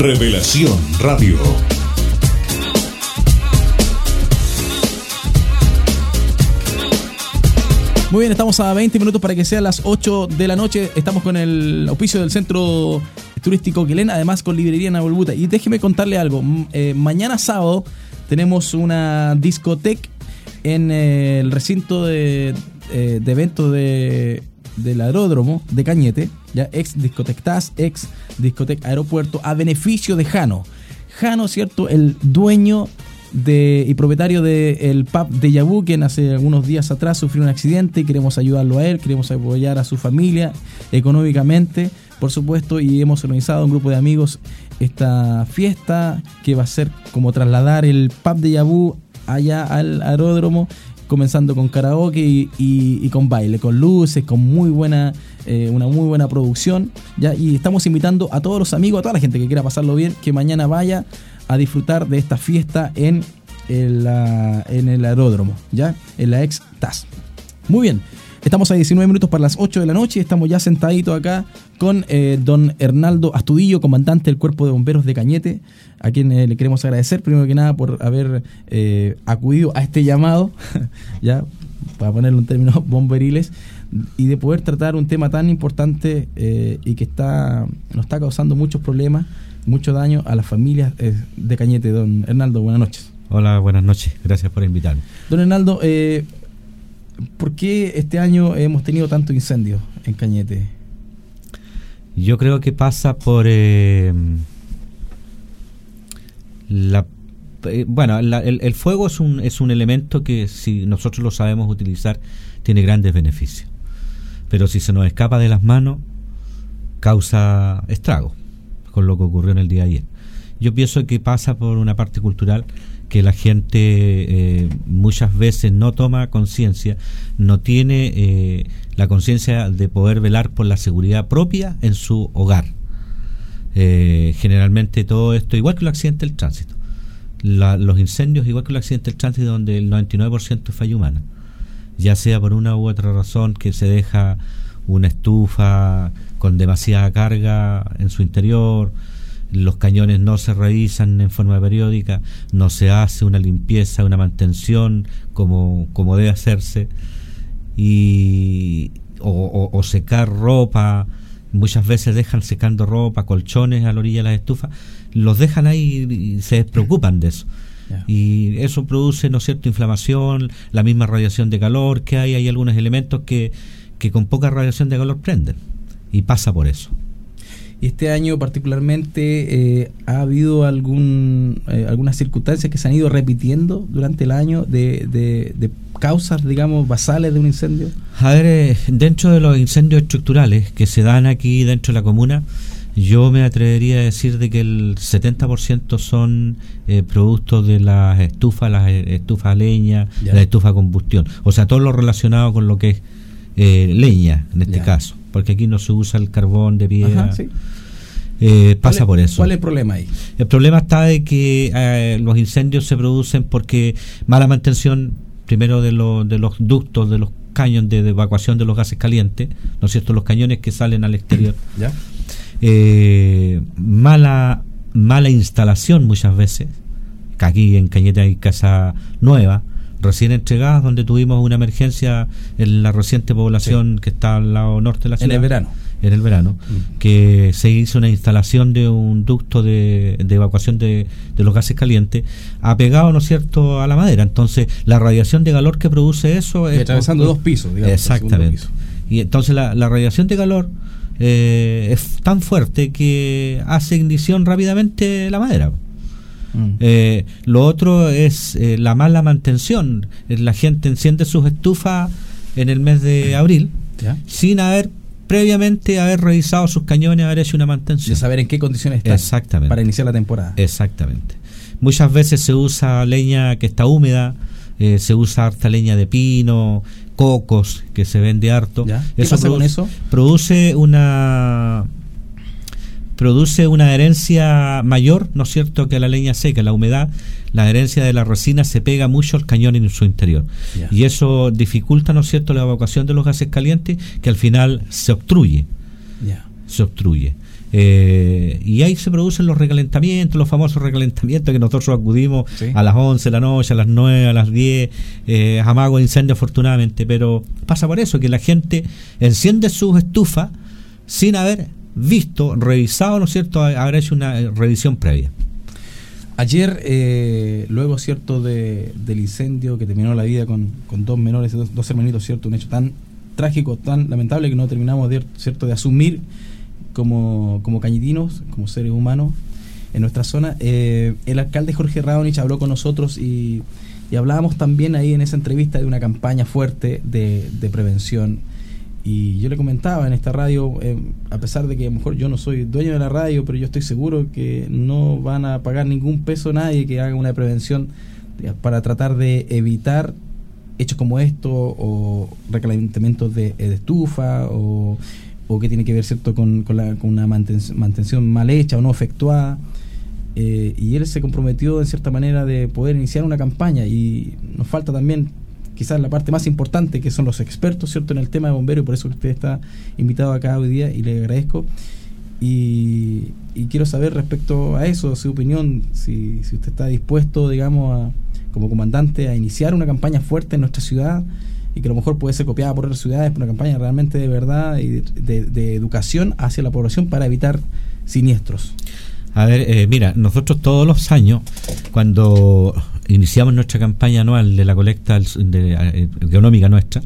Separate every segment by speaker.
Speaker 1: Revelación Radio.
Speaker 2: Muy bien, estamos a 20 minutos para que sean las 8 de la noche. Estamos con el auspicio del Centro Turístico Quilén, además con Librería Navolbuta. Y déjeme contarle algo. Eh, mañana sábado tenemos una discoteca en el recinto de, eh, de eventos de, del aeródromo de Cañete, ya ex discotectas, ex discoteca aeropuerto, a beneficio de Jano. Jano, ¿cierto? El dueño y propietario del pub de Yabu, quien hace algunos días atrás sufrió un accidente y queremos ayudarlo a él, queremos apoyar a su familia económicamente, por supuesto, y hemos organizado un grupo de amigos esta fiesta que va a ser como trasladar el pub de Yabu allá al aeródromo comenzando con karaoke y, y- con baile, con luces, con muy buena, eh, una muy buena producción. ¿ya? Y estamos invitando a todos los amigos, a toda la gente que quiera pasarlo bien, que mañana vaya a disfrutar de esta fiesta en el, en el aeródromo, ¿ya? En la ex TAS. Muy bien. Estamos a 19 minutos para las 8 de la noche. Estamos ya sentaditos acá con eh, don Hernaldo Astudillo, comandante del Cuerpo de Bomberos de Cañete, a quien eh, le queremos agradecer, primero que nada, por haber eh, acudido a este llamado, ya, para ponerlo en términos bomberiles, y de poder tratar un tema tan importante eh, y que está nos está causando muchos problemas, mucho daño a las familias de Cañete. Don Hernaldo, buenas noches.
Speaker 3: Hola, buenas noches. Gracias por invitarme.
Speaker 2: Don Hernaldo, eh, ¿por qué este año hemos tenido tanto incendio en Cañete?
Speaker 3: Yo creo que pasa por eh, la eh, bueno, la- el, fuego es un, es un elemento que si nosotros lo sabemos utilizar tiene grandes beneficios. Pero si se nos escapa de las manos causa estrago, con lo que ocurrió en el día de ayer. Yo pienso que pasa por una parte cultural que la gente eh, muchas veces no toma conciencia, no tiene eh, la conciencia de poder velar por la seguridad propia en su hogar. Eh, generalmente todo esto, igual que los accidentes del tránsito, la- los incendios, igual que los accidentes del tránsito, donde el 99% es falla humana, ya sea por una u otra razón que se deja una estufa con demasiada carga en su interior, los cañones no se revisan en forma periódica, no se hace una limpieza, una mantención como, como debe hacerse, y, o, secar ropa, muchas veces dejan secando ropa, colchones a la orilla de las estufas, los dejan ahí y se despreocupan de eso. Y eso produce, ¿no es cierto?, inflamación, la misma radiación de calor que hay, hay algunos elementos que, que con poca radiación de calor prenden. Y pasa por eso.
Speaker 2: Y este año particularmente eh, ha habido algún, eh, algunas circunstancias que se han ido repitiendo durante el año de, de- de causas, digamos, basales de un incendio.
Speaker 3: A ver, eh, dentro de los incendios estructurales que se dan aquí dentro de la comuna, yo me atrevería a decir de que el 70% son eh, productos de las estufas, las eh, estufas a leña,
Speaker 2: Ya.
Speaker 3: la estufa a combustión. O sea, todo lo relacionado con lo que es eh, leña, en este
Speaker 2: Ya.
Speaker 3: caso. Porque aquí no se usa el carbón de piedra.
Speaker 2: Ajá, sí.
Speaker 3: Eh, pasa
Speaker 2: ¿Cuál
Speaker 3: por
Speaker 2: es-
Speaker 3: eso.
Speaker 2: ¿Cuál es el problema ahí?
Speaker 3: El problema está de que eh, los incendios se producen porque mala mantención, primero de, los de los ductos, de los cañones de, de evacuación de los gases calientes, ¿no es cierto? Los cañones que salen al exterior.
Speaker 2: ¿Ya?
Speaker 3: Eh, mala, mala instalación muchas veces, que aquí en Cañete hay casa nueva, recién entregadas, donde tuvimos una emergencia en la reciente población que está al lado norte de la
Speaker 2: En
Speaker 3: ciudad
Speaker 2: el verano.
Speaker 3: en el verano,
Speaker 2: Mm.
Speaker 3: que se hizo una instalación de un ducto de, de evacuación de, de los gases calientes apegado, ¿no es cierto?, a la madera. Entonces, la radiación de calor que produce eso
Speaker 2: Y
Speaker 3: es...
Speaker 2: atravesando dos pisos, digamos.
Speaker 3: Exactamente.
Speaker 2: piso.
Speaker 3: Y entonces la, la radiación de calor eh, es tan fuerte que hace ignición rápidamente la madera.
Speaker 2: Mm.
Speaker 3: Eh, lo otro es eh, la mala mantención. Eh, La gente enciende sus estufas en el mes de abril
Speaker 2: ¿Ya?
Speaker 3: sin haber previamente haber revisado sus cañones, haber hecho una mantención.
Speaker 2: De saber en qué condiciones están
Speaker 3: Exactamente.
Speaker 2: para iniciar la temporada.
Speaker 3: Exactamente. Muchas veces se usa leña que está húmeda, eh, se usa harta leña de pino, cocos que se vende harto.
Speaker 2: ¿Ya? ¿Qué pasa con eso?
Speaker 3: Produce una produce una adherencia mayor, ¿no es cierto?, que la leña seca, la humedad, la adherencia de la resina se pega mucho al cañón en su interior. Y eso dificulta, ¿no es cierto?, la evacuación de los gases calientes que al final se obstruye se obstruye. Eh, y ahí se producen los recalentamientos, los famosos recalentamientos que nosotros acudimos a las 11 de la noche, a las 9, a las 10, eh, amago de incendio afortunadamente, pero pasa por eso, que la gente enciende sus estufas sin haber visto, revisado, ¿no es cierto?, haber hecho una eh, revisión previa.
Speaker 2: Ayer, eh, luego, ¿cierto?, de, del incendio que terminó la vida con, con dos menores, dos, dos, hermanitos, ¿cierto?, un hecho tan trágico, tan lamentable que no terminamos, de, ¿cierto?, de asumir como, como cañitinos, como seres humanos en nuestra zona. Eh, el alcalde Jorge Raonich habló con nosotros y, y, hablábamos también ahí en esa entrevista de una campaña fuerte de, de prevención. Y yo le comentaba en esta radio, eh, a pesar de que a lo mejor yo no soy dueño de la radio, pero yo estoy seguro que no van a pagar ningún peso nadie que haga una prevención para tratar de evitar hechos como esto o recalentamientos de, de estufa o o que tiene que ver cierto con, con, la, con una mantención mal hecha o no efectuada. Eh, y él se comprometió en cierta manera de poder iniciar una campaña y nos falta también quizás la parte más importante que son los expertos cierto en el tema de bomberos y por eso usted está invitado acá hoy día y le agradezco y, quiero saber respecto a eso su opinión si, si usted está dispuesto digamos a, como comandante a iniciar una campaña fuerte en nuestra ciudad y que a lo mejor puede ser copiada por otras ciudades, por una campaña realmente de verdad y de, de, educación hacia la población para evitar siniestros.
Speaker 3: A ver, eh, mira, nosotros todos los años, cuando iniciamos nuestra campaña anual de la colecta de, eh, económica nuestra,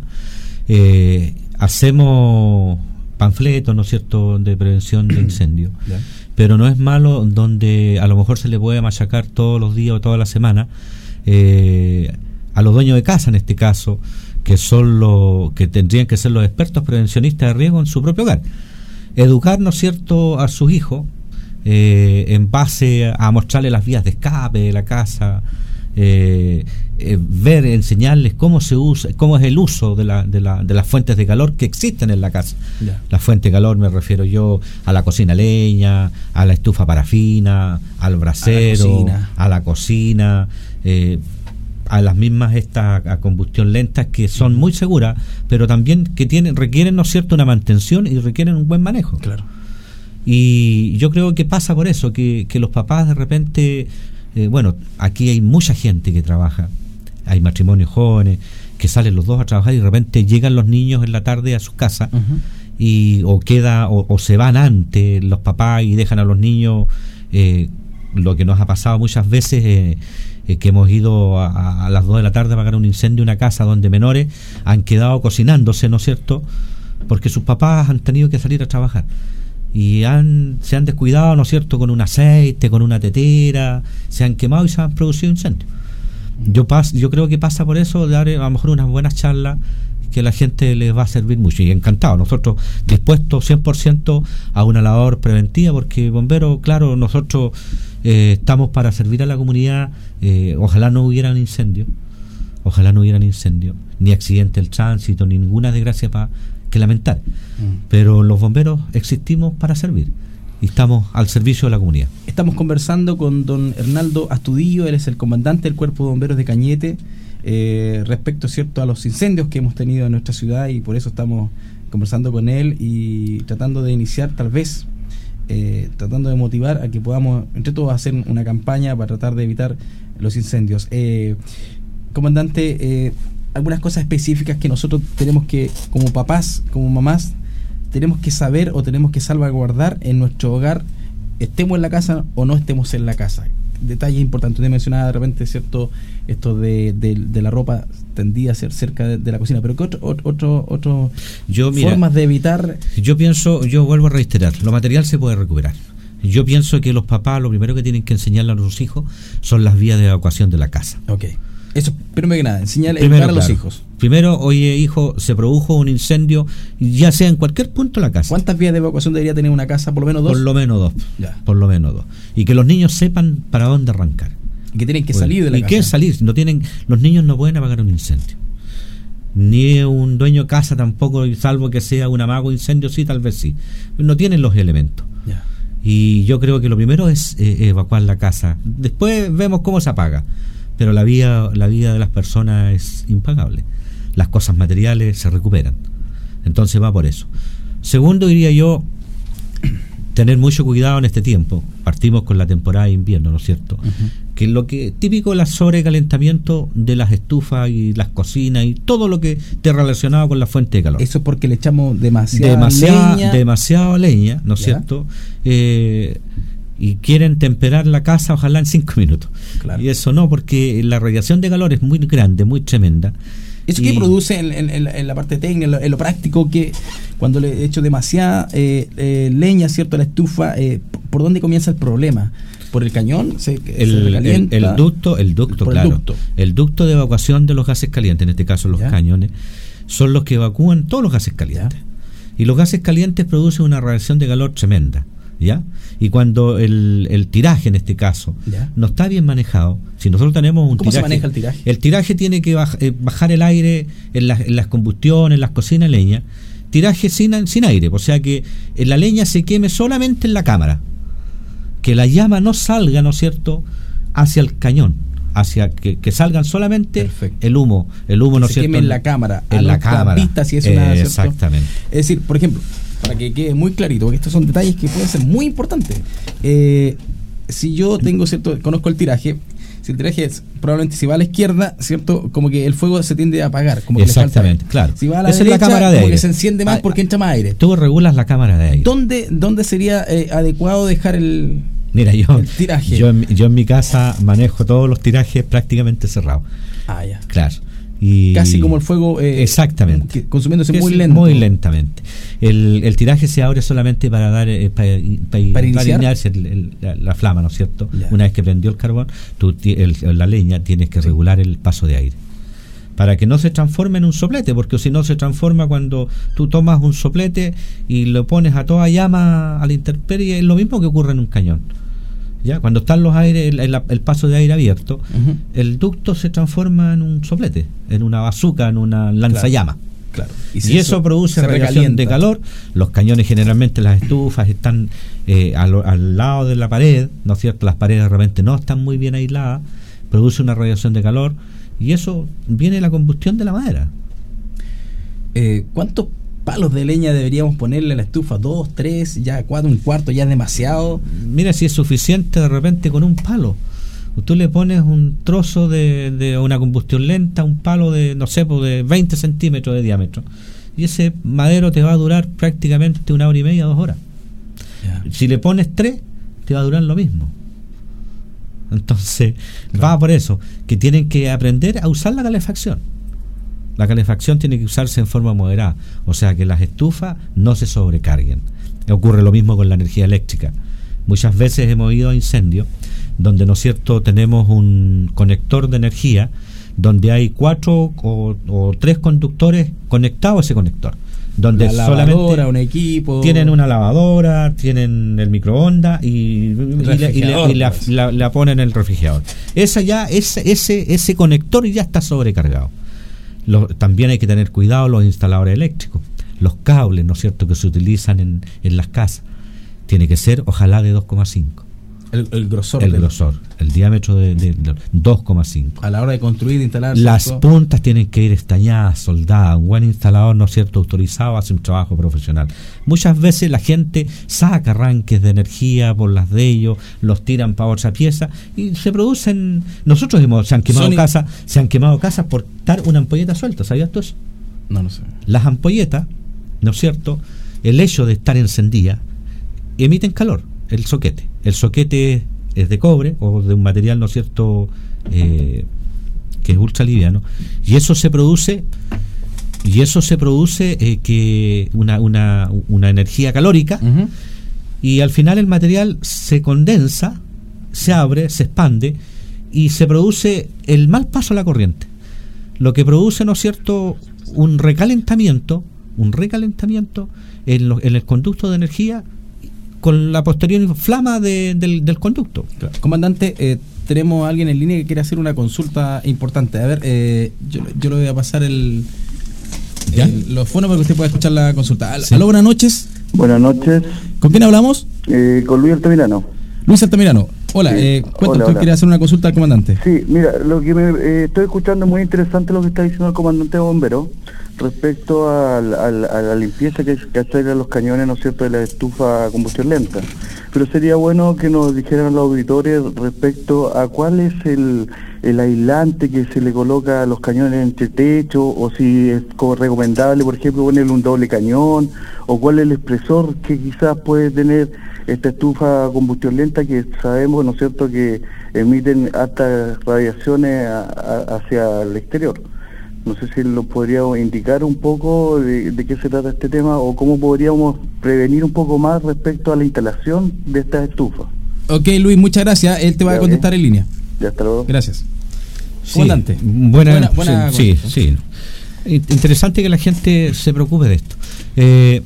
Speaker 3: eh, hacemos panfletos, ¿no es cierto?, de prevención de incendio. Pero no es malo donde a lo mejor se le puede machacar todos los días o toda la semana eh, a los dueños de casa, en este caso, que son los que tendrían que ser los expertos prevencionistas de riesgo en su propio hogar. Educar, ¿no es cierto?, a sus hijos eh, en base a mostrarles las vías de escape de la casa, eh, eh, ver, enseñarles cómo se usa, cómo es el uso de, la, de, la, de las fuentes de calor que existen en la casa. Yeah. La fuente de calor me refiero yo a la cocina leña, a la estufa parafina, al brasero, a la cocina, a la cocina eh, a las mismas estas a combustión lentas que son muy seguras, pero también que tienen requieren, ¿no es cierto?, una mantención y requieren un buen manejo.
Speaker 2: Claro.
Speaker 3: Y yo creo que pasa por eso, que, que los papás de repente, eh, bueno, aquí hay mucha gente que trabaja, hay matrimonios jóvenes que salen los dos a trabajar y de repente llegan los niños en la tarde a sus casas uh -huh. y o queda o, o, se van antes los papás y dejan a los niños eh, lo que nos ha pasado muchas veces eh, eh, que hemos ido a, a, las 2 de la tarde a apagar un incendio en una casa donde menores han quedado cocinándose, ¿no es cierto? Porque sus papás han tenido que salir a trabajar y han, se han descuidado, ¿no es cierto?, con un aceite, con una tetera, se han quemado y se han producido incendios. Yo, pas, yo creo que pasa por eso, dar a lo mejor unas buenas charlas que la gente les va a servir mucho y encantado. Nosotros dispuestos 100% a una labor preventiva porque bomberos, claro, nosotros eh, estamos para servir a la comunidad. Eh, ojalá no hubieran incendios, ojalá no hubieran incendios, ni accidente del tránsito, ni ninguna desgracia para que lamentar. Mm. Pero los bomberos existimos para servir y estamos al servicio de la comunidad.
Speaker 2: Estamos conversando con don Hernaldo Astudillo, él es el comandante del Cuerpo de Bomberos de Cañete, eh, respecto cierto a los incendios que hemos tenido en nuestra ciudad y por eso estamos conversando con él y tratando de iniciar tal vez eh, tratando de motivar a que podamos entre todos hacer una campaña para tratar de evitar los incendios. Eh, comandante, eh, algunas cosas específicas que nosotros tenemos que, como papás, como mamás, tenemos que saber o tenemos que salvaguardar en nuestro hogar, estemos en la casa o no estemos en la casa. Detalle importante, usted mencionaba de repente, ¿cierto? Esto de, de, de la ropa tendía a ser cerca de, de la cocina, pero ¿qué otro, otro, otro
Speaker 3: yo, mira,
Speaker 2: formas de evitar?
Speaker 3: Yo pienso, yo vuelvo a reiterar, lo material se puede recuperar. Yo pienso que los papás lo primero que tienen que enseñarle a sus hijos son las vías de evacuación de la casa.
Speaker 2: Ok. Eso, primero que nada, enseñarle primero, a los claro. hijos.
Speaker 3: Primero, oye, hijo, se produjo un incendio, ya sea en cualquier punto de la casa.
Speaker 2: ¿Cuántas vías de evacuación debería tener una casa? ¿Por lo menos dos?
Speaker 3: Por lo menos dos.
Speaker 2: Ya.
Speaker 3: Por lo menos dos. Y que los niños sepan para dónde arrancar.
Speaker 2: Y que tienen que salir de la
Speaker 3: y
Speaker 2: casa.
Speaker 3: Y que salir. No tienen, los niños no pueden apagar un incendio. Ni un dueño de casa tampoco, salvo que sea un amago incendio, sí, tal vez sí. No tienen los elementos.
Speaker 2: Ya.
Speaker 3: Y yo creo que lo primero es eh, evacuar la casa. Después vemos cómo se apaga pero la vida, la vida de las personas es impagable. Las cosas materiales se recuperan. Entonces va por eso. Segundo, diría yo, tener mucho cuidado en este tiempo. Partimos con la temporada de invierno, ¿no es cierto? Que lo que típico el sobrecalentamiento de las estufas y las cocinas y todo lo que esté relacionado con la fuente de calor.
Speaker 2: Eso es porque le echamos demasiada,
Speaker 3: demasiada
Speaker 2: leña.
Speaker 3: demasiado leña, ¿no es cierto? Eh, y quieren temperar la casa ojalá en cinco minutos.
Speaker 2: Claro.
Speaker 3: Y eso no, porque la radiación de calor es muy grande, muy tremenda.
Speaker 2: ¿Eso
Speaker 3: Y-
Speaker 2: qué produce en, en- en la- parte técnica, en lo, en lo práctico, que cuando le echo demasiada eh, eh, leña, ¿cierto?, a la estufa, eh, ¿por dónde comienza el problema? ¿Por el cañón? ¿Se, se
Speaker 3: el, el,
Speaker 2: recalienta?
Speaker 3: el ducto, el ducto,
Speaker 2: Por el
Speaker 3: claro.
Speaker 2: ducto.
Speaker 3: El ducto de evacuación de los gases calientes, en este caso los
Speaker 2: Ya.
Speaker 3: cañones, son los que evacúan todos los gases calientes. Y los gases calientes producen una radiación de calor tremenda. ¿Ya? Y cuando el, el tiraje, en este caso,
Speaker 2: Ya.
Speaker 3: no está bien manejado, si nosotros tenemos un
Speaker 2: ¿Cómo se
Speaker 3: tiraje.
Speaker 2: maneja el tiraje?
Speaker 3: El tiraje tiene que baj- eh, bajar el aire en, las- en las combustiones, en las cocinas leña. Tiraje sin, sin aire, o sea que eh, la leña se queme solamente en la cámara que la llama no salga, ¿no es cierto?, hacia el cañón, hacia que, que salgan solamente
Speaker 2: Perfecto.
Speaker 3: el humo, el humo, ¿no es
Speaker 2: se
Speaker 3: cierto?
Speaker 2: queme en la cámara, a
Speaker 3: en la cámara.
Speaker 2: vista, si es una, ¿cierto?
Speaker 3: Exactamente.
Speaker 2: Es decir, por ejemplo, para que quede muy clarito, porque estos son detalles que pueden ser muy importantes. Eh, si yo tengo cierto, conozco el tiraje, si el tiraje es probablemente si va a la izquierda, cierto, como que el fuego se tiende a apagar, como que
Speaker 3: Exactamente, claro.
Speaker 2: Si va a la
Speaker 3: Esa es la
Speaker 2: derecha,
Speaker 3: cámara de
Speaker 2: como
Speaker 3: aire.
Speaker 2: que se enciende más
Speaker 3: Ah,
Speaker 2: porque entra más aire.
Speaker 3: Tú regulas la cámara de aire.
Speaker 2: ¿Dónde, dónde sería eh, adecuado dejar el,
Speaker 3: Mira, yo,
Speaker 2: el tiraje?
Speaker 3: yo, en, mi- yo en mi casa manejo todos los tirajes prácticamente cerrados.
Speaker 2: Ah, ya.
Speaker 3: Claro. Y
Speaker 2: Casi como el fuego eh,
Speaker 3: Exactamente.
Speaker 2: consumiéndose
Speaker 3: Es
Speaker 2: muy lento.
Speaker 3: Muy lentamente. El, el tiraje se abre solamente para dar eh, para, para-
Speaker 2: Para
Speaker 3: iniciarse el- el- la, la flama, ¿no es cierto?
Speaker 2: Ya.
Speaker 3: Una vez que prendió el carbón, tú la leña tienes que regular el paso de aire. Para que no se transforme en un soplete, porque si no se transforma cuando tú tomas un soplete y lo pones a toda llama a la intemperie, es lo mismo que ocurre en un cañón. ¿Ya? Cuando están los aires, el, el- el paso de aire abierto, el ducto se transforma en un soplete, en una bazuca, en una lanzallamas.
Speaker 2: Claro.
Speaker 3: Y,
Speaker 2: si
Speaker 3: eso, produce radiación de calor. Los cañones, generalmente las estufas están eh, al, al lado de la pared, ¿no es cierto? Las paredes de repente no están muy bien aisladas, produce una radiación de calor y eso viene de la combustión de la madera.
Speaker 2: Eh, ¿Cuántos palos de leña deberíamos ponerle a la estufa? ¿Dos, tres, ya cuatro, un cuarto? ¿Ya es demasiado?
Speaker 3: Mira si es suficiente de repente con un palo. Tú le pones un trozo de, de una combustión lenta, un palo de, no sé, pues de 20 centímetros de diámetro. Y ese madero te va a durar prácticamente una hora y media, dos horas. Si le pones tres, te va a durar lo mismo. Entonces, va por eso, que tienen que aprender a usar la calefacción. La calefacción tiene que usarse en forma moderada, o sea que las estufas no se sobrecarguen. Ocurre lo mismo con la energía eléctrica. Muchas veces hemos ido a incendios donde, ¿no es cierto?, tenemos un conector de energía donde hay cuatro o, o tres conductores conectados a ese conector. Donde
Speaker 2: la
Speaker 3: solamente
Speaker 2: un equipo.
Speaker 3: tienen una lavadora, tienen el microondas y, y le- y le-
Speaker 2: Refrigerador,
Speaker 3: y la,
Speaker 2: pues.
Speaker 3: la- la ponen en el refrigerador. Esa ya, ese, ese, ese conector ya está sobrecargado. También hay que tener cuidado los instaladores eléctricos, los cables, ¿no es cierto?, que se utilizan en, en las casas. Tiene que ser, ojalá, de 2,5.
Speaker 2: El, el grosor.
Speaker 3: El
Speaker 2: del-
Speaker 3: grosor, el diámetro de, de- de 2,5.
Speaker 2: A la hora de construir, instalar.
Speaker 3: Las puntas tienen que ir estañadas, soldadas. Un buen instalador, ¿no es cierto?, autorizado hace un trabajo profesional. Muchas veces la gente saca arranques de energía por las de ellos, los tiran para otra pieza y se producen. Nosotros hemos, se han quemado casas, se han quemado casas por dar una ampolleta suelta, ¿sabías tú eso?
Speaker 2: No, no sé.
Speaker 3: Las ampolletas, ¿no es cierto? El hecho de estar encendida emiten calor, el soquete. El soquete es de cobre o de un material, ¿no es cierto?, eh, que es ultra liviano. Y eso se produce, y eso se produce eh, que una, una, una energía calórica y al final el material se condensa, se abre, se expande y se produce el mal paso a la corriente. Lo que produce, ¿no es cierto?, un recalentamiento, un recalentamiento en, lo- en el conducto de energía con la posterior flama de- del, del conducto.
Speaker 2: Claro. Comandante, eh, tenemos a alguien en línea que quiere hacer una consulta importante. A ver, eh, yo, yo le voy a pasar el, el- los fonos para que usted pueda escuchar la consulta. Al-
Speaker 3: Sí.
Speaker 2: Aló, buenas noches.
Speaker 1: Buenas noches,
Speaker 2: ¿Con quién hablamos?
Speaker 1: eh, con Luis Altamirano.
Speaker 2: Luis Altamirano. Hola,
Speaker 1: Sí.
Speaker 2: eh, ¿tú
Speaker 1: hola.
Speaker 2: quieres hacer una consulta al comandante?
Speaker 1: Sí, mira, lo que me eh, estoy escuchando es muy interesante lo que está diciendo el comandante de bomberos, respecto a, a la- limpieza que hay que hacer a los cañones, ¿no cierto?, de la estufa a combustión lenta. Pero sería bueno que nos dijeran los auditores respecto a cuál es el, el aislante que se le coloca a los cañones entre techo, o si es como recomendable, por ejemplo, ponerle un doble cañón, o cuál es el expresor que quizás puede tener esta estufa a combustión lenta que sabemos, ¿no es cierto?, que emiten altas radiaciones hacia el exterior. No sé si lo podríamos indicar un poco de, de qué se trata este tema o cómo podríamos prevenir un poco más respecto a la instalación de estas estufas.
Speaker 2: Ok, Luis, muchas gracias. Él te va a contestar en línea.
Speaker 1: Ya hasta luego.
Speaker 2: Gracias.
Speaker 3: Sí,
Speaker 2: Comandante.
Speaker 3: Buena,
Speaker 2: Buena- buena
Speaker 3: sí, sí, sí. In- Interesante que la gente se preocupe de esto. Eh,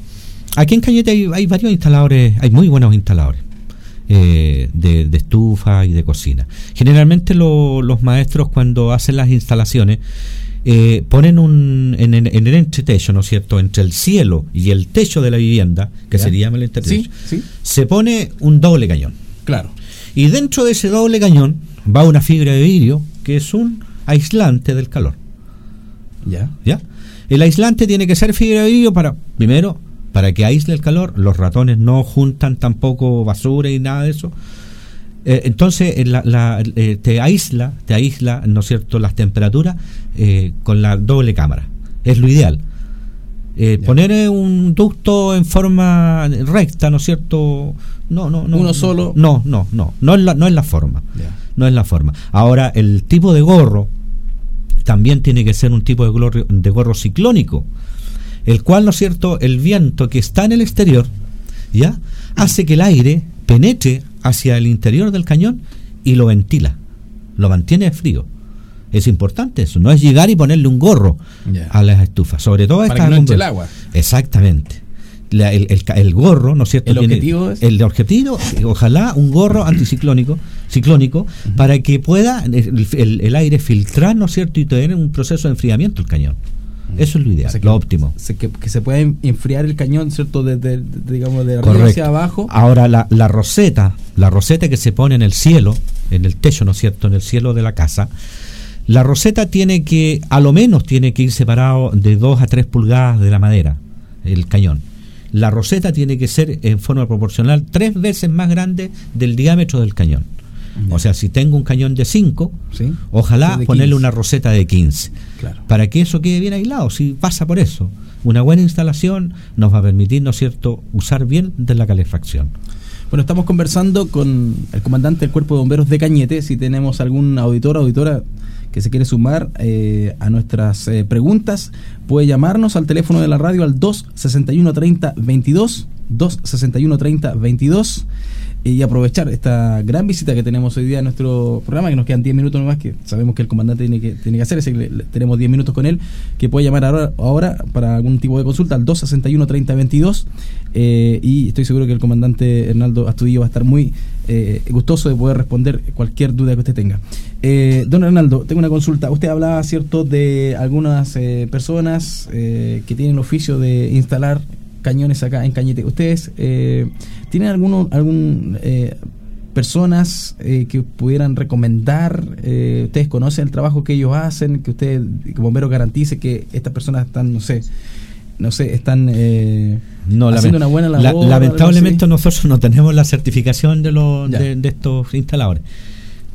Speaker 3: aquí en Cañete hay, hay varios instaladores, hay muy buenos instaladores eh, de, de estufa y de cocina. Generalmente lo- los maestros cuando hacen las instalaciones eh, ponen un en, el- en el entretecho, ¿no es cierto?, entre el cielo y el techo de la vivienda, que
Speaker 2: Ya.
Speaker 3: se llama el entretecho,
Speaker 2: Sí, sí,
Speaker 3: se pone un doble cañón.
Speaker 2: claro.
Speaker 3: Y dentro de ese doble cañón va una fibra de vidrio que es un aislante del calor.
Speaker 2: Ya.
Speaker 3: ¿ya? El aislante tiene que ser fibra de vidrio para, primero, para que aísle el calor. Los ratones no juntan tampoco basura y nada de eso. Eh, entonces eh, la- la- eh, te aísla, te aísla, ¿no es cierto?, las temperaturas eh, con la doble cámara. Es lo ideal. Eh, poner un ducto en forma recta, ¿no es cierto? No, no, no.
Speaker 2: Uno solo.
Speaker 3: No, no, no. No es la, no es la forma. No es la forma. Ahora, el tipo de gorro también tiene que ser un tipo de gorro, de gorro ciclónico, el cual, ¿no es cierto?, el viento que está en el exterior, ¿ya? Hace que el aire penetre hacia el interior del cañón y lo ventila, lo mantiene frío. Es importante eso, no es llegar y ponerle un gorro a las estufas, sobre todo
Speaker 2: Para
Speaker 3: estas
Speaker 2: que no entre el agua.
Speaker 3: Exactamente. La- el, el ca- el gorro, ¿no es cierto?
Speaker 2: ¿El objetivo es?
Speaker 3: El objetivo, ojalá un gorro anticiclónico, ciclónico, para que pueda el, el- el aire filtrar, ¿no es cierto? Y tener un proceso de enfriamiento el cañón. Eso es lo ideal,
Speaker 2: O sea, que-
Speaker 3: lo óptimo.
Speaker 2: se- que, que se pueda enfriar el cañón, ¿cierto? Desde, de- digamos, de arriba
Speaker 3: Correcto.
Speaker 2: hacia abajo.
Speaker 3: Ahora, la, la roseta, la roseta que se pone en el cielo, en el techo, ¿no es cierto? En el cielo de la casa, la roseta tiene que, a lo menos, tiene que ir separado de 2 a 3 pulgadas de la madera, el cañón. La roseta tiene que ser en forma proporcional tres veces más grande del diámetro del cañón. O sea, si tengo un cañón de 5,
Speaker 2: Sí.
Speaker 3: ojalá
Speaker 2: de
Speaker 3: ponerle
Speaker 2: 15.
Speaker 3: una roseta de 15
Speaker 2: Claro.
Speaker 3: para que eso quede bien aislado, si pasa por eso. Una buena instalación nos va a permitir, ¿no es cierto?, usar bien de la calefacción.
Speaker 2: Bueno, estamos conversando con el comandante del Cuerpo de Bomberos de Cañete. Si tenemos algún auditor o auditora que se quiere sumar eh, a nuestras eh, preguntas, puede llamarnos al teléfono de la radio al 261 30 22 261 30 22 y aprovechar esta gran visita que tenemos hoy día en nuestro programa, que nos quedan 10 minutos nomás, que sabemos que el comandante tiene que, tiene que hacer, así que le- tenemos 10 minutos con él, que puede llamar ahora, ahora para algún tipo de consulta al 261-3022 eh, y estoy seguro que el comandante Hernaldo Astudillo va a estar muy eh, gustoso de poder responder cualquier duda que usted tenga. Eh, don Hernaldo, tengo una consulta. Usted hablaba, ¿cierto?, de algunas eh, personas eh, que tienen el oficio de instalar cañones acá en Cañete. ¿Ustedes eh, tienen alguno, algún eh, personas eh, que pudieran recomendar? Eh, ¿Ustedes conocen el trabajo que ellos hacen? Que usted, como bombero, garantice que estas personas están, no sé, no sé, están eh,
Speaker 3: No,
Speaker 2: haciendo
Speaker 3: lamen-
Speaker 2: una buena
Speaker 3: la-
Speaker 2: labor.
Speaker 3: lamentablemente nosotros no tenemos la certificación de, los, de, de estos instaladores.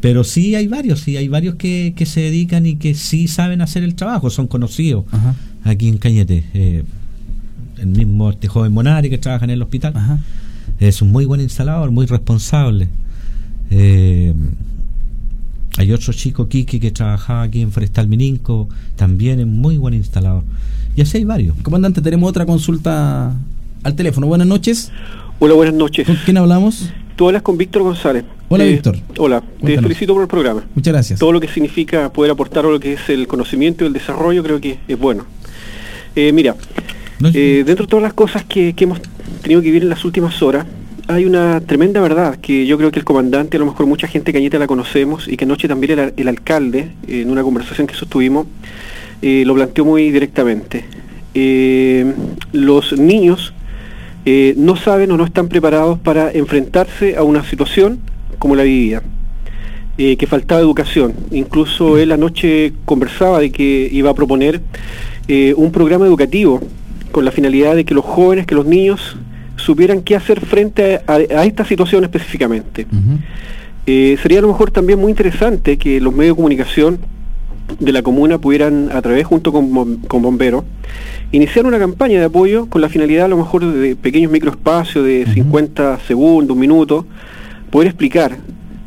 Speaker 3: Pero sí hay varios, sí hay varios que, que se dedican y que sí saben hacer el trabajo, son conocidos.
Speaker 2: Ajá,
Speaker 3: aquí en Cañete. Eh, el mismo este joven Monari que trabaja en el hospital
Speaker 2: ajá.
Speaker 3: Es un muy buen instalador, muy responsable. Eh, hay otro chico, Kiki, que trabajaba aquí en Forestal Mininco, también es muy buen instalador. Y así hay varios.
Speaker 2: Comandante, tenemos otra consulta al teléfono. Buenas noches.
Speaker 4: Hola, buenas noches.
Speaker 2: ¿Con quién hablamos?
Speaker 4: Tú hablas con Víctor González.
Speaker 2: Hola,
Speaker 4: Eh,
Speaker 2: Víctor.
Speaker 4: Hola, te felicito por el programa.
Speaker 2: Muchas gracias.
Speaker 4: Todo lo que significa poder aportar a lo que es el conocimiento y el desarrollo creo que es bueno. Eh, mira,
Speaker 3: ¿No?
Speaker 4: eh, dentro de todas las cosas que, que hemos tenido que vivir en las últimas horas, hay una tremenda verdad que yo creo que el comandante, a lo mejor mucha gente cañeta la conocemos y que anoche también el, el alcalde, en una conversación que sostuvimos, eh, lo planteó muy directamente. Eh, los niños eh, no saben o no están preparados para enfrentarse a una situación como la vivía, eh, que faltaba educación. Incluso él anoche conversaba de que iba a proponer un programa educativo con la finalidad de que los jóvenes, que los niños supieran qué hacer frente a, esta situación específicamente. Eh, sería a lo mejor también muy interesante que los medios de comunicación de la comuna pudieran, a través junto con, con bomberos, iniciar una campaña de apoyo con la finalidad a lo mejor de pequeños microespacios de 50 segundos, un minuto, poder explicar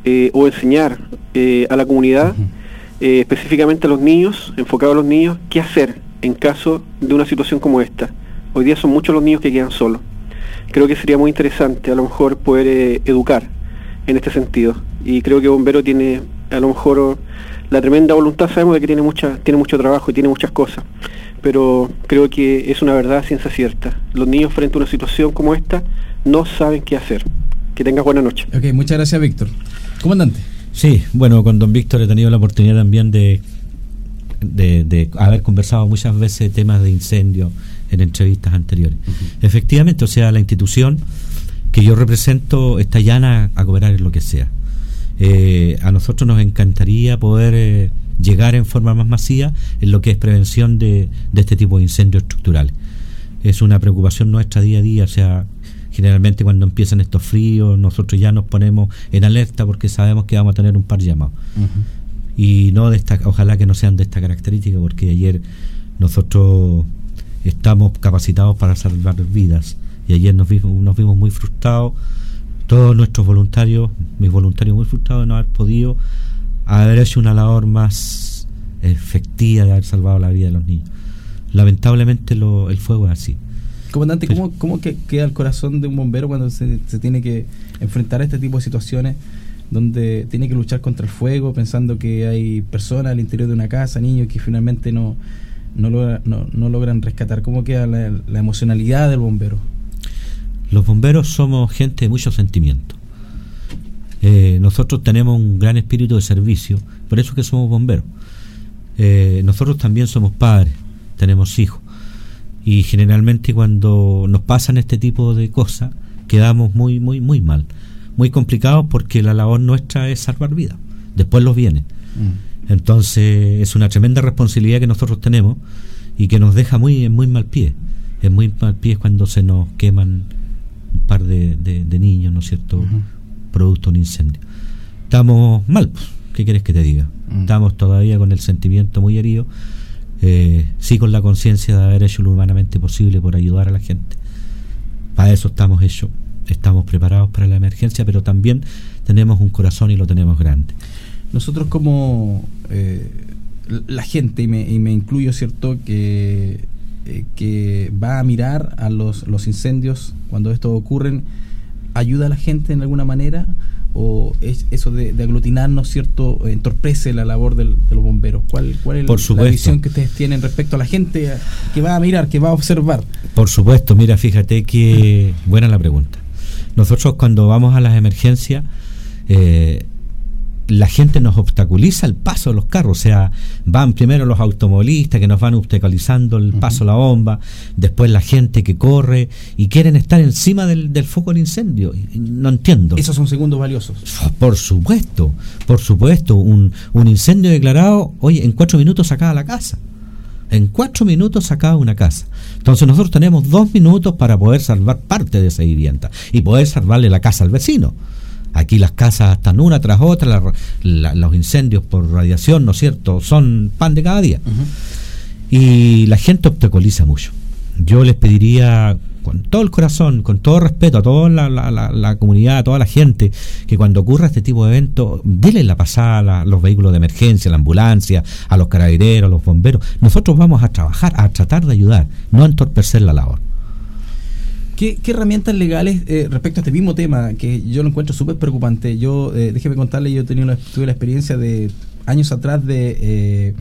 Speaker 4: eh, o enseñar eh, a la comunidad, eh, específicamente a los niños, enfocado a los niños, qué hacer en caso de una situación como esta. Hoy día son muchos los niños que quedan solos. Creo que sería muy interesante a lo mejor poder educar en este sentido. Y creo que Bombero tiene a lo mejor la tremenda voluntad, sabemos de que tiene, mucha, tiene mucho trabajo y tiene muchas cosas, pero creo que es una verdad ciencia cierta. Los niños frente a una situación como esta no saben qué hacer. Que tengas buena noche.
Speaker 2: Ok, muchas gracias Víctor. Comandante.
Speaker 3: Sí, bueno, con don Víctor he tenido la oportunidad también de, de, haber conversado muchas veces temas de incendio en entrevistas anteriores. Efectivamente, o sea, la institución que yo represento está llana a cooperar en lo que sea. Eh, a nosotros nos encantaría poder eh, llegar en forma más masiva en lo que es prevención de, de, este tipo de incendios estructurales. Es una preocupación nuestra día a día, o sea, generalmente cuando empiezan estos fríos nosotros ya nos ponemos en alerta porque sabemos que vamos a tener un par llamados. Y no de esta, ojalá que no sean de esta característica porque ayer nosotros estamos capacitados para salvar vidas y ayer nos vimos, nos vimos muy frustrados todos nuestros voluntarios, mis voluntarios muy frustrados de no haber podido haber hecho una labor más efectiva de haber salvado la vida de los niños. Lamentablemente lo, el fuego es así.
Speaker 2: Comandante, ¿cómo, ¿cómo, queda el corazón de un bombero cuando se, tiene que enfrentar a este tipo de situaciones donde tiene que luchar contra el fuego pensando que hay personas al interior de una casa, niños que finalmente no, no, no, logran rescatar? ¿Cómo queda la emocionalidad del bombero?
Speaker 3: Los bomberos somos gente de mucho sentimiento. Eh, nosotros tenemos un gran espíritu de servicio, por eso que somos bomberos. Eh, nosotros también somos padres, tenemos hijos. Y generalmente cuando nos pasan este tipo de cosas, quedamos muy, muy, muy mal. Muy complicados porque la labor nuestra es salvar vidas. Después los viene. Mm. Entonces es una tremenda responsabilidad que nosotros tenemos y que nos deja muy, en muy mal pie. En muy mal pie cuando se nos queman un par de, de, niños, ¿no es cierto?, producto de un incendio. Estamos mal, pues, ¿qué quieres que te diga? Mm. Estamos todavía con el sentimiento muy herido, eh, sí con la conciencia de haber hecho lo humanamente posible por ayudar a la gente. Para eso estamos hechos, estamos preparados para la emergencia, pero también tenemos un corazón y lo tenemos grande.
Speaker 2: Nosotros como eh, la gente, y me, y me incluyo, ¿cierto?, que eh, que va a mirar a los, los incendios cuando estos ocurren, ayuda a la gente en alguna manera o es eso de, aglutinarnos, ¿cierto? entorpece la labor de los bomberos. ¿Cuál, cuál es la visión que ustedes tienen respecto a la gente que va a mirar, que va a observar?
Speaker 3: Por supuesto, mira, fíjate que buena la pregunta. Nosotros cuando vamos a las emergencias, eh, la gente nos obstaculiza el paso de los carros, o sea, van primero los automovilistas que nos van obstaculizando el paso a la bomba, después la gente que corre y quieren estar encima del, foco del incendio. No entiendo.
Speaker 2: Esos son segundos valiosos.
Speaker 3: Por supuesto, por supuesto. Un, un incendio declarado, oye, en cuatro minutos sacaba la casa. En cuatro minutos sacaba una casa. Entonces nosotros tenemos dos minutos para poder salvar parte de esa vivienda y poder salvarle la casa al vecino. Aquí las casas están una tras otra, los incendios por radiación, ¿no es cierto?, son pan de cada día. Y la gente obstaculiza mucho. Yo les pediría con todo el corazón, con todo respeto a toda la, comunidad, a toda la gente, que cuando ocurra este tipo de evento, denle la pasada a los vehículos de emergencia, a la ambulancia, a los carabineros, a los bomberos. Nosotros vamos a trabajar, a tratar de ayudar, no a entorpecer la labor.
Speaker 2: ¿Qué, herramientas legales eh, respecto a este mismo tema, que yo lo encuentro súper preocupante? Yo, eh, déjeme contarle, yo tenido la, tuve la experiencia de años atrás de, eh,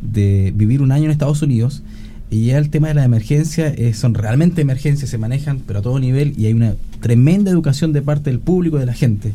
Speaker 2: de vivir un año en Estados Unidos y ya el tema de la emergencia son realmente emergencias, se manejan, pero a todo nivel y hay una tremenda educación de parte del público y de la gente.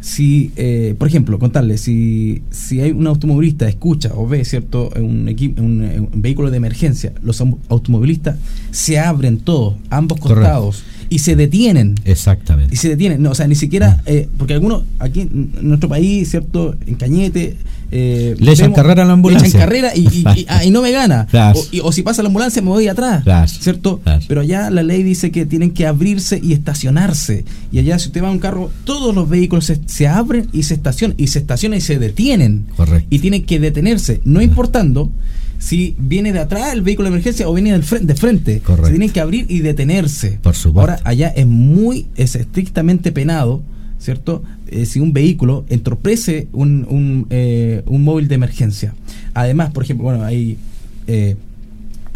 Speaker 2: Si, eh, por ejemplo, contarle, si, si hay un automovilista escucha o ve, ¿cierto?, un, un, vehículo de emergencia, los automovilistas se abren todos, ambos costados, y se detienen.
Speaker 3: Exactamente.
Speaker 2: Y se detienen. No, o sea, ni siquiera, eh, porque algunos aquí en nuestro país, ¿cierto? En Cañete. Eh,
Speaker 3: le echan carrera a la ambulancia.
Speaker 2: Le echan carrera y, y, ah, no me gana. O, si pasa la ambulancia me voy atrás. ¿Cierto? Pero allá la ley dice que tienen que abrirse y estacionarse. Y allá si usted va a un carro, todos los vehículos se, abren y se estacionan. Y se estacionan y se detienen.
Speaker 3: Correcto.
Speaker 2: Y tienen que detenerse. No importando si viene de atrás el vehículo de emergencia o viene del frente, de frente. Se tienen que abrir y detenerse.
Speaker 3: Por supuesto.
Speaker 2: Ahora, allá es muy, es estrictamente penado, ¿cierto? Eh, si un vehículo entorpece un, un, eh, un, móvil de emergencia. Además, por ejemplo, bueno, hay... Eh,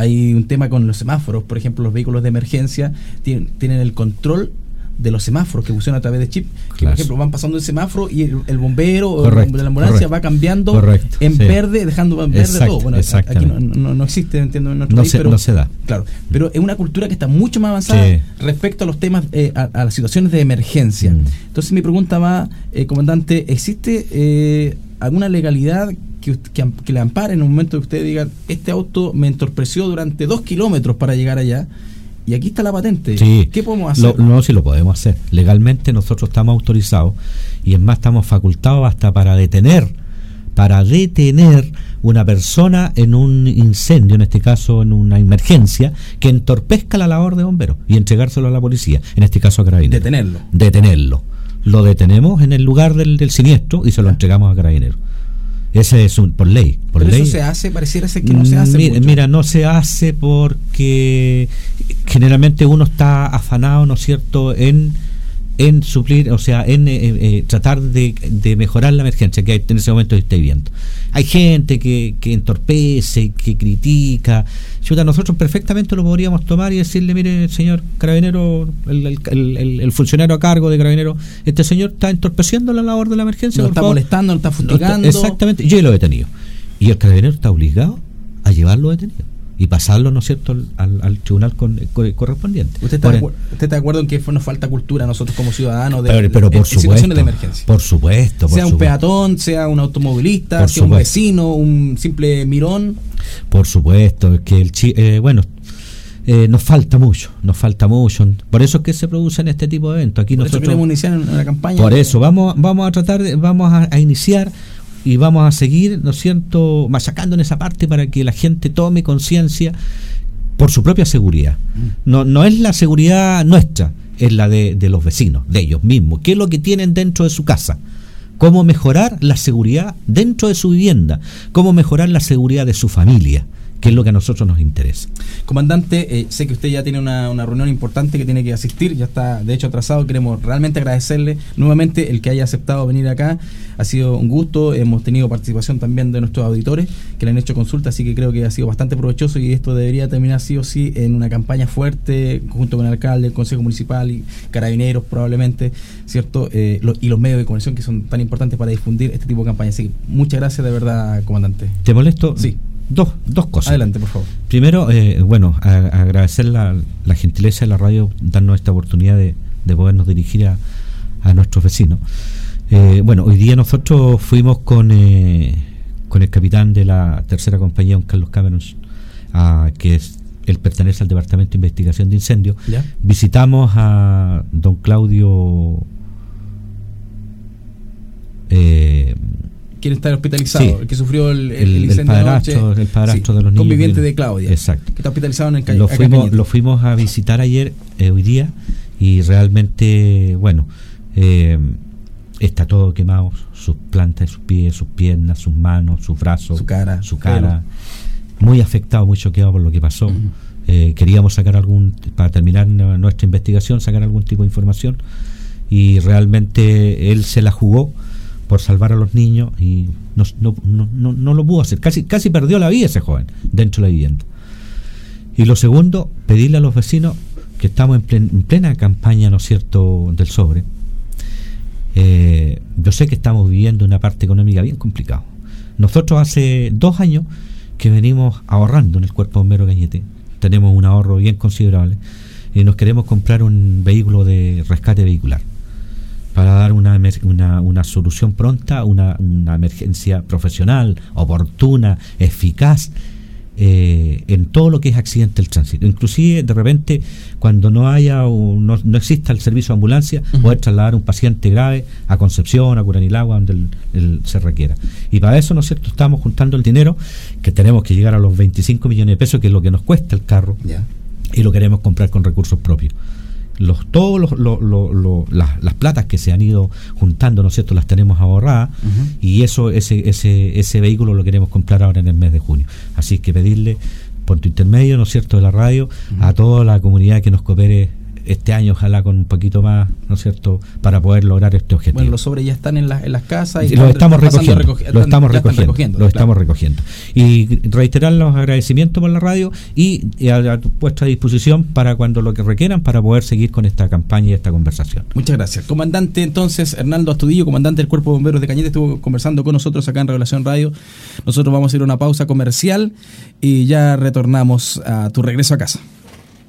Speaker 2: hay un tema con los semáforos, por ejemplo, los vehículos de emergencia tienen, tienen el control de los semáforos que funcionan a través de chip. Por ejemplo, van pasando el semáforo y el, bombero o de la ambulancia va cambiando en verde, dejando en verde todo. Bueno, aquí no, existe, entiendo, en nuestro
Speaker 3: país, pero, no se da.
Speaker 2: Claro, pero es una cultura que está mucho más avanzada respecto a los temas, eh, a, las situaciones de emergencia. Mm. Entonces mi pregunta va, eh, comandante, ¿existe eh, alguna legalidad que, que, le ampare en un momento que usted diga, este auto me entorpeció durante dos kilómetros para llegar allá? Y aquí está la patente. ¿Qué podemos hacer?
Speaker 3: no, sí lo podemos hacer. Legalmente nosotros estamos autorizados y es más, estamos facultados hasta para detener, para detener una persona en un incendio, en este caso en una emergencia, que entorpezca la labor de bomberos y entregárselo a la policía, en este caso a Carabineros.
Speaker 2: Detenerlo.
Speaker 3: Detenerlo. Lo detenemos en el lugar del, siniestro y se lo entregamos a Carabineros. Ese es un, por ley. Por
Speaker 2: Pero
Speaker 3: ley.
Speaker 2: eso se hace, pareciera ser que no se hace.
Speaker 3: Mira, mira, no se hace porque generalmente uno está afanado, ¿no es cierto?, en en suplir, o sea, en eh, eh, tratar de, mejorar la emergencia que en ese momento está viviendo. Hay gente que, que entorpece, que critica. Chuta, nosotros perfectamente lo podríamos tomar y decirle, mire, señor carabinero, el, funcionario a cargo de carabinero, este señor está entorpeciendo la labor de la emergencia.
Speaker 2: Lo está molestando, lo está fustigando.
Speaker 3: exactamente, yo lo he detenido. Y el carabinero está obligado a llevarlo detenido y pasarlo, ¿no es cierto?, al, tribunal correspondiente.
Speaker 2: ¿Usted está, de acuerdo en que nos falta cultura nosotros como ciudadanos
Speaker 3: de, pero, por situaciones de emergencia? Por supuesto.
Speaker 2: sea un peatón, sea un automovilista, sea un vecino, un simple mirón.
Speaker 3: Por supuesto, que el eh, bueno, eh, nos falta mucho, nos falta mucho. Por eso es que se producen este tipo de eventos. Aquí
Speaker 2: por
Speaker 3: nosotros
Speaker 2: eso queremos iniciar una campaña.
Speaker 3: Por eso vamos, vamos a tratar, de, vamos a iniciar y vamos a seguir, ¿no es cierto?, machacando en esa parte para que la gente tome conciencia por su propia seguridad. Mm. No, no es la seguridad nuestra, es la de, de los vecinos, de ellos mismos. ¿Qué es lo que tienen dentro de su casa? cómo mejorar la seguridad dentro de su vivienda, cómo mejorar la seguridad de su familia que es lo que a nosotros nos interesa.
Speaker 2: Comandante, eh, sé que usted ya tiene una, reunión importante que tiene que asistir, ya está de hecho atrasado, queremos realmente agradecerle nuevamente el que haya aceptado venir acá, ha sido un gusto, hemos tenido participación también de nuestros auditores que le han hecho consulta, así que creo que ha sido bastante provechoso y esto debería terminar sí o sí en una campaña fuerte junto con el alcalde, el consejo municipal y carabineros probablemente, ¿cierto? Eh, y los medios de conexión que son tan importantes para difundir este tipo de campañas. Así que muchas gracias de verdad, comandante.
Speaker 3: ¿Te molesto?
Speaker 2: Sí.
Speaker 3: Dos, dos cosas.
Speaker 2: Adelante, por favor.
Speaker 3: Primero, eh, bueno, agradecer la, gentileza de la radio, darnos esta oportunidad de, podernos dirigir a, a nuestros vecinos. Eh, bueno, hoy día nosotros fuimos con, eh, con el capitán de la tercera compañía, don Carlos Cameron, que es él pertenece al Departamento de Investigación de Incendios. Visitamos a don Claudio
Speaker 2: eh, quien está hospitalizado, el que sufrió el, el, incendio
Speaker 3: padrastro, el padrastro de los niños.
Speaker 2: Conviviente de Claudia.
Speaker 3: Exacto.
Speaker 2: Que está hospitalizado en el.
Speaker 3: Lo fuimos, lo fuimos a visitar ayer, eh, hoy día, y realmente, bueno, eh, está todo quemado, sus plantas, sus pies, sus piernas, sus manos, sus brazos,
Speaker 2: su cara,
Speaker 3: su cara. Muy afectado, muy choqueado por lo que pasó. Eh, queríamos sacar algún, para terminar nuestra investigación, sacar algún tipo de información y realmente él se la jugó por salvar a los niños y no, no, no, no, lo pudo hacer. Casi, casi perdió la vida ese joven dentro de la vivienda. Y lo segundo, pedirle a los vecinos que estamos en, plena campaña, ¿no es cierto?, del sobre. Eh, yo sé que estamos viviendo una parte económica bien complicada. Nosotros hace dos años que venimos ahorrando en el Cuerpo Bombero Cañete. Tenemos un ahorro bien considerable y nos queremos comprar un vehículo de rescate vehicular para dar una, una, una solución pronta, una, una, emergencia profesional, oportuna, eficaz eh, en todo lo que es accidente del tránsito. Inclusive, de repente, cuando no haya o no, no exista el servicio de ambulancia, poder trasladar un paciente grave a Concepción, a Curanilagua, donde el, se requiera. Y para eso, ¿no es cierto?, estamos juntando el dinero, que tenemos que llegar a los 25 millones de pesos, que es lo que nos cuesta el carro, y lo queremos comprar con recursos propios los todos los, las, las, platas que se han ido juntando, ¿no es cierto?, las tenemos ahorradas y eso ese, ese, ese vehículo lo queremos comprar ahora en el mes de junio. Así que pedirle por tu intermedio, ¿no es cierto?, de la radio, a toda la comunidad que nos coopere este año ojalá con un poquito más, ¿no es cierto?, para poder lograr este objetivo.
Speaker 2: Bueno, los sobres ya están en, en las casas y
Speaker 3: los estamos recogiendo, los estamos recogiendo, los estamos recogiendo. Y reiterar los agradecimientos por la radio y, a, vuestra disposición para cuando lo que requieran para poder seguir con esta campaña y esta conversación.
Speaker 2: Muchas gracias. Comandante entonces Hernando Astudillo, comandante del Cuerpo de Bomberos de Cañete, estuvo conversando con nosotros acá en Revelación Radio. Nosotros vamos a ir a una pausa comercial y ya retornamos a tu regreso a casa.